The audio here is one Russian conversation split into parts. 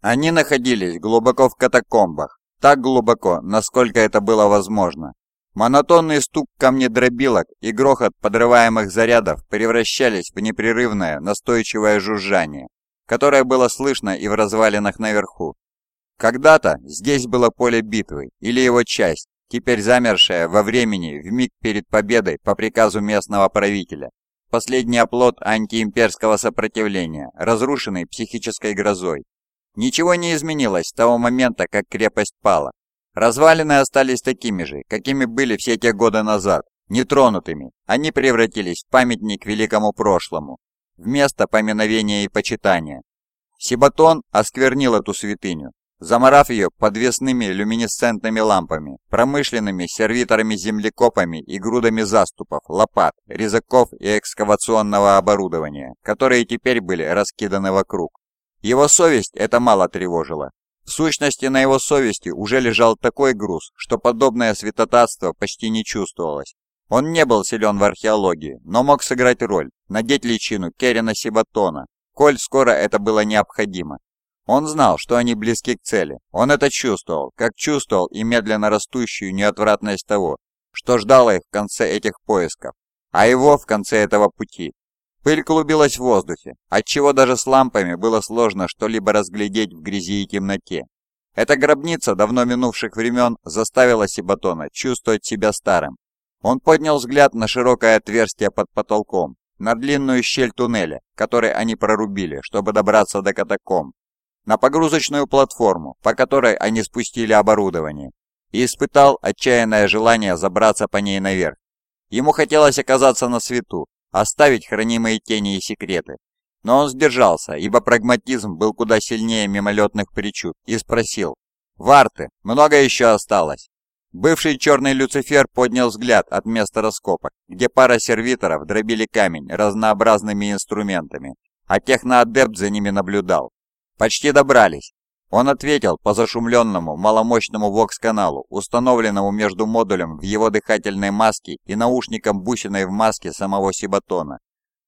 Они находились глубоко в катакомбах, так глубоко, насколько это было возможно. Монотонный стук камнедробилок и грохот подрываемых зарядов превращались в непрерывное, настойчивое жужжание, которое было слышно и в развалинах наверху. Когда-то здесь было поле битвы, или его часть, теперь замершая во времени в миг перед победой по приказу местного правителя. Последний оплот антиимперского сопротивления, разрушенный психической грозой. Ничего не изменилось с того момента, как крепость пала. Развалины остались такими же, какими были все те годы назад, нетронутыми. Они превратились в памятник великому прошлому, вместо поминовения и почитания. Сибатон осквернил эту святыню, заморав ее подвесными люминесцентными лампами, промышленными сервиторами-землекопами и грудами заступов, лопат, резаков и экскавационного оборудования, которые теперь были раскиданы вокруг. Его совесть это мало тревожило. В сущности, на его совести уже лежал такой груз, что подобное святотатство почти не чувствовалось. Он не был силен в археологии, но мог сыграть роль, надеть личину Керина Сибатона, коль скоро это было необходимо. Он знал, что они близки к цели. Он это чувствовал, как чувствовал и медленно растущую неотвратность того, что ждало их в конце этих поисков, а его в конце этого пути. Пыль клубилась в воздухе, отчего даже с лампами было сложно что-либо разглядеть в грязи и темноте. Эта гробница давно минувших времен заставила Сибатона чувствовать себя старым. Он поднял взгляд на широкое отверстие под потолком, на длинную щель туннеля, который они прорубили, чтобы добраться до катакомб, на погрузочную платформу, по которой они спустили оборудование, и испытал отчаянное желание забраться по ней наверх. Ему хотелось оказаться на свету, оставить хранимые тени и секреты. Но он сдержался, ибо прагматизм был куда сильнее мимолетных причуд, и спросил, «Варты, много еще осталось?» Бывший черный Люцифер поднял взгляд от места раскопок, где пара сервиторов дробили камень разнообразными инструментами, а техноадепт за ними наблюдал. «Почти добрались». Он ответил по зашумленному маломощному вокс-каналу, установленному между модулем в его дыхательной маске и наушником бусиной в маске самого Сибатона.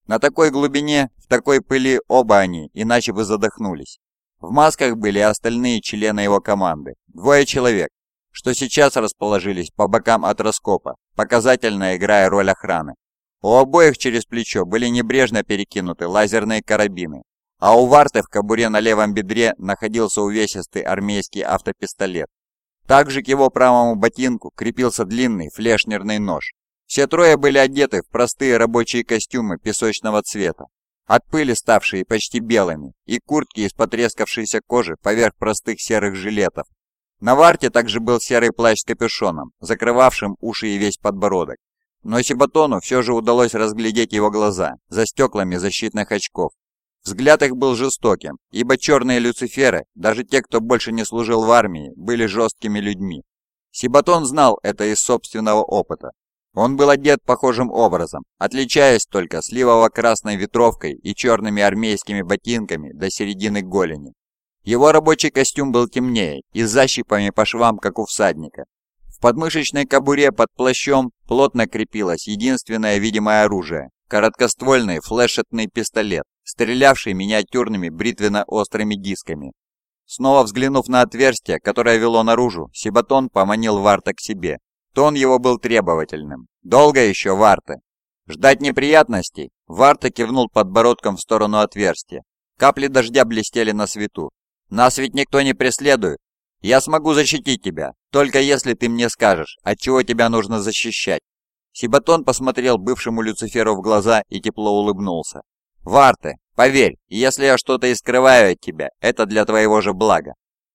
На такой глубине, в такой пыли оба они, иначе бы задохнулись. В масках были остальные члены его команды, двое человек, что сейчас расположились по бокам от раскопа, показательно играя роль охраны. У обоих через плечо были небрежно перекинуты лазерные карабины, а у Варты в кобуре на левом бедре находился увесистый армейский автопистолет. Также к его правому ботинку крепился длинный флешнерный нож. Все трое были одеты в простые рабочие костюмы песочного цвета, от пыли ставшие почти белыми, и куртки из потрескавшейся кожи поверх простых серых жилетов. На Варте также был серый плащ с капюшоном, закрывавшим уши и весь подбородок. Но Сибатону все же удалось разглядеть его глаза за стеклами защитных очков. Взгляд их был жестоким, ибо черные люциферы, даже те, кто больше не служил в армии, были жесткими людьми. Сибатон знал это из собственного опыта. Он был одет похожим образом, отличаясь только сливово-красной ветровкой и черными армейскими ботинками до середины голени. Его рабочий костюм был темнее и с защипами по швам, как у всадника. В подмышечной кобуре под плащом плотно крепилось единственное видимое оружие – короткоствольный флешетный пистолет, стрелявший миниатюрными бритвенно-острыми дисками. Снова взглянув на отверстие, которое вело наружу, Сибатон поманил Варта к себе. Тон его был требовательным. «Долго еще, Варта?» «Ждать неприятностей?» Варта кивнул подбородком в сторону отверстия. Капли дождя блестели на свету. «Нас ведь никто не преследует. Я смогу защитить тебя, только если ты мне скажешь, от чего тебя нужно защищать». Сибатон посмотрел бывшему Люциферу в глаза и тепло улыбнулся. «Варте, поверь, если я что-то и скрываю от тебя, это для твоего же блага».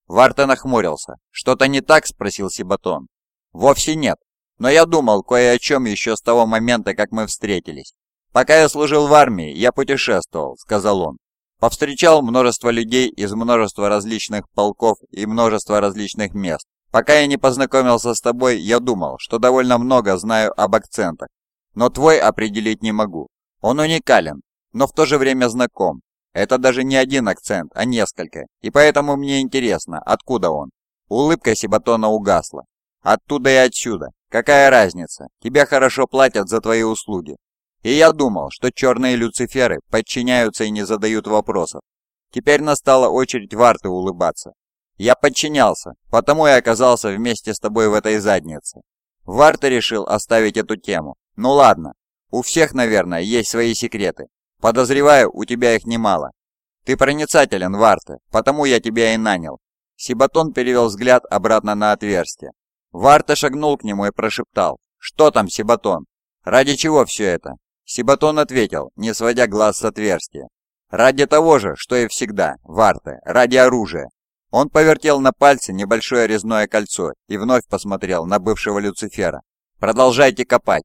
Варте нахмурился. «Что-то не так?» – спросил Сибатон. «Вовсе нет. Но я думал кое о чем еще с того момента, как мы встретились. Пока я служил в армии, я путешествовал», – сказал он. Повстречал множество людей из множества различных полков и множества различных мест. Пока я не познакомился с тобой, я думал, что довольно много знаю об акцентах. Но твой определить не могу. Он уникален, но в то же время знаком. Это даже не один акцент, а несколько, и поэтому мне интересно, откуда он. Улыбка Сибатона угасла. Оттуда и отсюда. Какая разница? Тебе хорошо платят за твои услуги. И я думал, что черные люциферы подчиняются и не задают вопросов. Теперь настала очередь Варты улыбаться. Я подчинялся, потому и оказался вместе с тобой в этой заднице. Варта решил оставить эту тему. Ну ладно, у всех, наверное, есть свои секреты. Подозреваю, у тебя их немало. Ты проницателен, Варта, потому я тебя и нанял. Сибатон перевел взгляд обратно на отверстие. Варта шагнул к нему и прошептал. «Что там, Сибатон? Ради чего все это?» Сибатон ответил, не сводя глаз с отверстия. «Ради того же, что и всегда, Варта, ради оружия. Он повертел на пальце небольшое резное кольцо и вновь посмотрел на бывшего Люцифера. «Продолжайте копать.